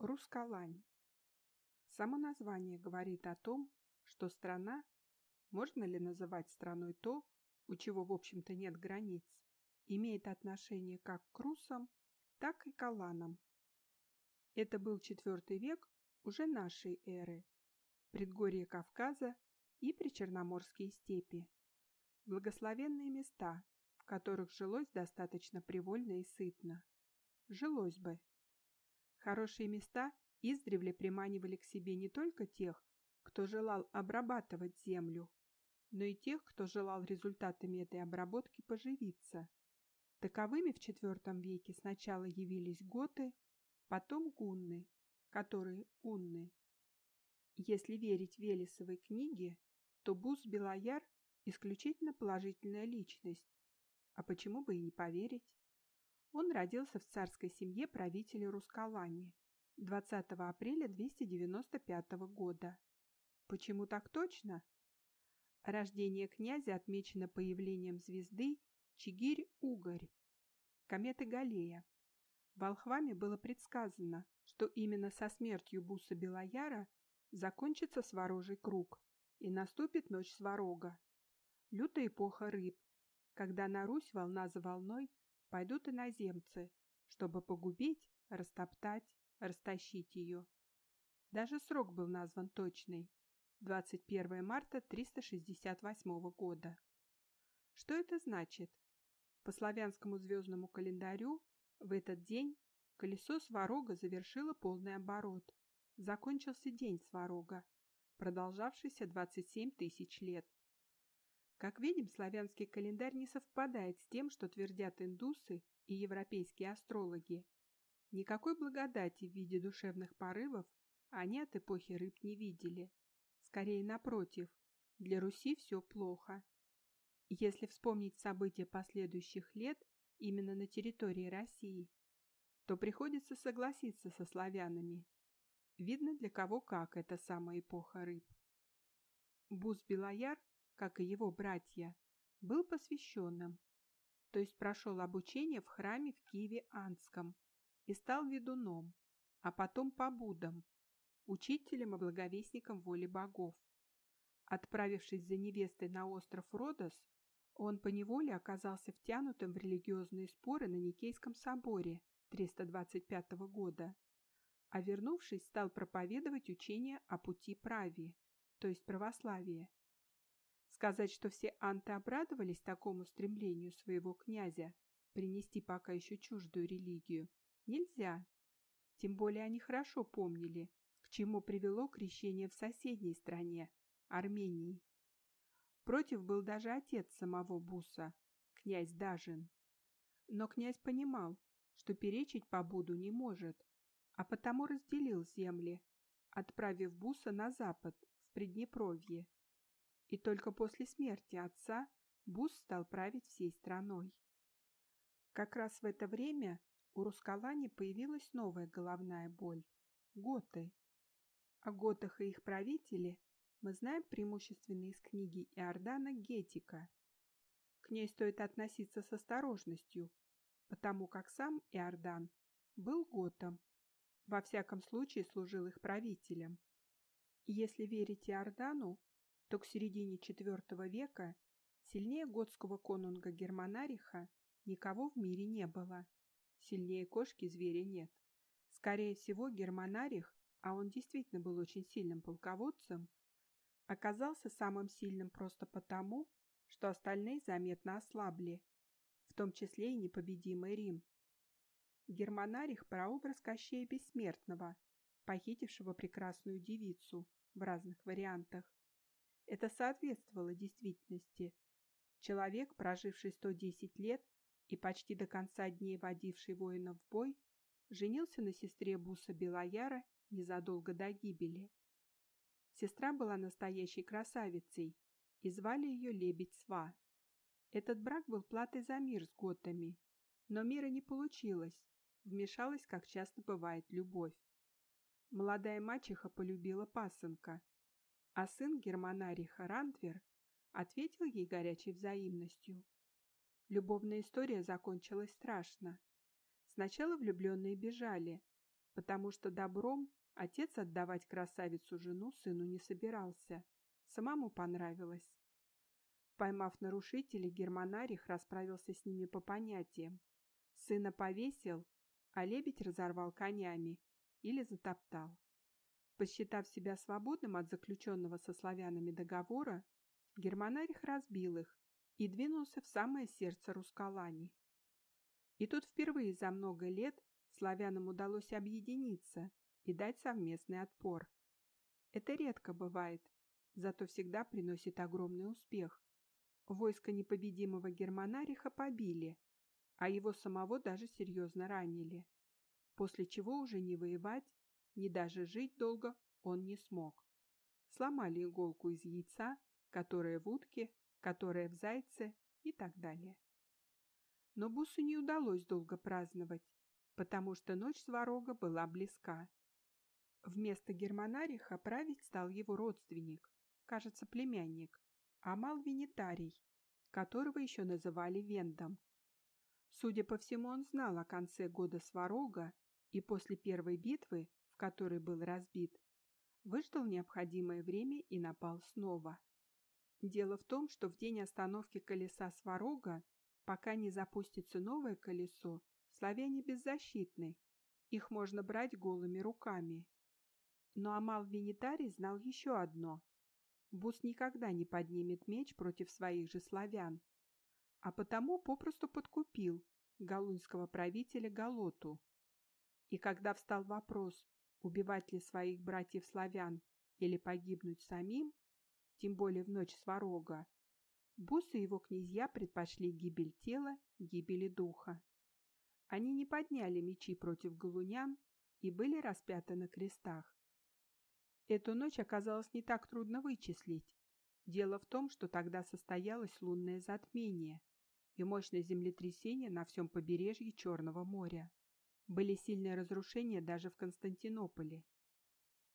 Рускалань. Само название говорит о том, что страна, можно ли называть страной то, у чего в общем-то нет границ, имеет отношение как к русам, так и к аланам. Это был IV век уже нашей эры, предгорье Кавказа и причерноморские степи. Благословенные места, в которых жилось достаточно привольно и сытно. Жилось бы. Хорошие места издревле приманивали к себе не только тех, кто желал обрабатывать землю, но и тех, кто желал результатами этой обработки поживиться. Таковыми в IV веке сначала явились готы, потом гунны, которые унны. Если верить Велесовой книге, то Бус Белояр – исключительно положительная личность. А почему бы и не поверить? Он родился в царской семье правителя Рускалани 20 апреля 295 года. Почему так точно? Рождение князя отмечено появлением звезды Чигирь-Угорь, кометы Галея. Волхвами было предсказано, что именно со смертью Буса Белояра закончится Сварожий круг и наступит ночь Сварога, лютая эпоха рыб, когда на Русь волна за волной пойдут иноземцы, чтобы погубить, растоптать, растащить ее. Даже срок был назван точный 21 марта 368 года. Что это значит? По славянскому звездному календарю в этот день колесо Сварога завершило полный оборот. Закончился день Сварога, продолжавшийся 27 тысяч лет. Как видим, славянский календарь не совпадает с тем, что твердят индусы и европейские астрологи. Никакой благодати в виде душевных порывов они от эпохи рыб не видели. Скорее, напротив, для Руси все плохо. Если вспомнить события последующих лет именно на территории России, то приходится согласиться со славянами. Видно, для кого как эта самая эпоха рыб. Бус-Белояр, как и его братья, был посвященным, то есть прошел обучение в храме в Киеве-Анском и стал ведуном, а потом побудом, учителем и благовестником воли богов. Отправившись за невестой на остров Родос, он поневоле оказался втянутым в религиозные споры на Никейском соборе 325 года, а вернувшись, стал проповедовать учение о пути прави, то есть православие. Сказать, что все анты обрадовались такому стремлению своего князя принести пока еще чуждую религию, нельзя. Тем более они хорошо помнили, к чему привело крещение в соседней стране, Армении. Против был даже отец самого Буса, князь Дажин. Но князь понимал, что перечить Побуду не может, а потому разделил земли, отправив Буса на запад, в Приднепровье. И только после смерти отца Бус стал править всей страной. Как раз в это время у Рускалани появилась новая головная боль – готы. О готах и их правителе мы знаем преимущественно из книги Иордана Гетика. К ней стоит относиться с осторожностью, потому как сам Иордан был готом, во всяком случае служил их правителем. И если верить Иордану, то к середине IV века сильнее готского конунга Германариха никого в мире не было. Сильнее кошки зверя нет. Скорее всего, Германарих, а он действительно был очень сильным полководцем, оказался самым сильным просто потому, что остальные заметно ослабли, в том числе и непобедимый Рим. Германарих – прообраз Кощея Бессмертного, похитившего прекрасную девицу в разных вариантах. Это соответствовало действительности. Человек, проживший 110 лет и почти до конца дней водивший воинов в бой, женился на сестре Буса Белояра незадолго до гибели. Сестра была настоящей красавицей, и звали ее Лебедь-Сва. Этот брак был платой за мир с готами, но мира не получилось, вмешалась, как часто бывает, любовь. Молодая мачеха полюбила пасынка, а сын германариха Рандвер ответил ей горячей взаимностью. Любовная история закончилась страшно. Сначала влюбленные бежали, потому что добром отец отдавать красавицу-жену сыну не собирался, самому понравилось. Поймав нарушителей, Германарих расправился с ними по понятиям. Сына повесил, а лебедь разорвал конями или затоптал. Посчитав себя свободным от заключенного со славянами договора, Германарих разбил их и двинулся в самое сердце Рускалани. И тут впервые за много лет славянам удалось объединиться и дать совместный отпор. Это редко бывает, зато всегда приносит огромный успех. Войско непобедимого Германариха побили, а его самого даже серьезно ранили, после чего уже не воевать, ни даже жить долго он не смог. Сломали иголку из яйца, которая в утке, которая в зайце и так далее. Но Бусу не удалось долго праздновать, потому что ночь сварога была близка. Вместо Германариха править стал его родственник, кажется, племянник, Амал Венитарий, которого еще называли Вендом. Судя по всему, он знал о конце года сварога и после первой битвы, в которой был разбит, выждал необходимое время и напал снова. Дело в том, что в день остановки колеса сварога, пока не запустится новое колесо, славяне беззащитны, их можно брать голыми руками. Но Амал Венитарий знал еще одно. Бус никогда не поднимет меч против своих же славян, а потому попросту подкупил галунского правителя Галоту. И когда встал вопрос, убивать ли своих братьев-славян или погибнуть самим, тем более в ночь сварога, Бус и его князья предпочли гибель тела гибели духа. Они не подняли мечи против галунян и были распяты на крестах. Эту ночь оказалось не так трудно вычислить. Дело в том, что тогда состоялось лунное затмение и мощное землетрясение на всем побережье Черного моря. Были сильные разрушения даже в Константинополе.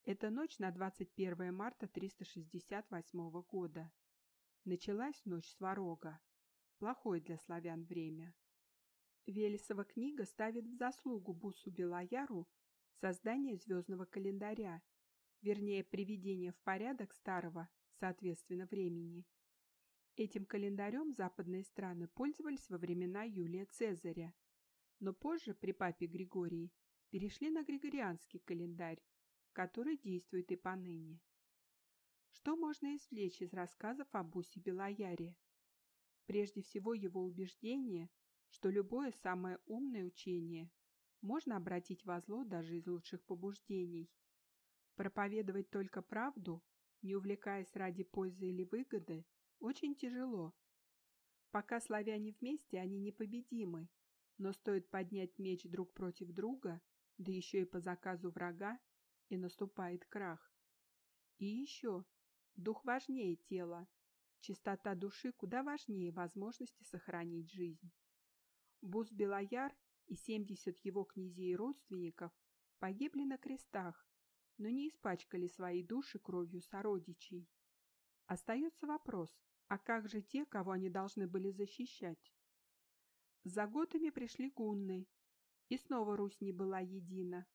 Это ночь на 21 марта 368 года. Началась ночь Сварога. Плохое для славян время. Велесова книга ставит в заслугу Бусу Белояру создание звездного календаря, вернее, приведение в порядок старого, соответственно, времени. Этим календарем западные страны пользовались во времена Юлия Цезаря, но позже, при папе Григории, перешли на григорианский календарь, который действует и поныне. Что можно извлечь из рассказов о Бусе Белояре? Прежде всего его убеждение, что любое самое умное учение можно обратить во зло даже из лучших побуждений. Проповедовать только правду, не увлекаясь ради пользы или выгоды, очень тяжело. Пока славяне вместе, они непобедимы, но стоит поднять меч друг против друга, да еще и по заказу врага, и наступает крах. И еще, дух важнее тела. Чистота души куда важнее возможности сохранить жизнь. Бус Белояр и 70 его князей и родственников погибли на крестах, но не испачкали свои души кровью сородичей. Остается вопрос, а как же те, кого они должны были защищать? За готами пришли гунны, и снова Русь не была едина,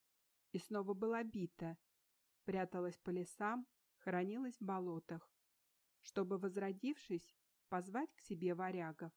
и снова была бита, пряталась по лесам, хранилась в болотах, чтобы, возродившись, позвать к себе варягов.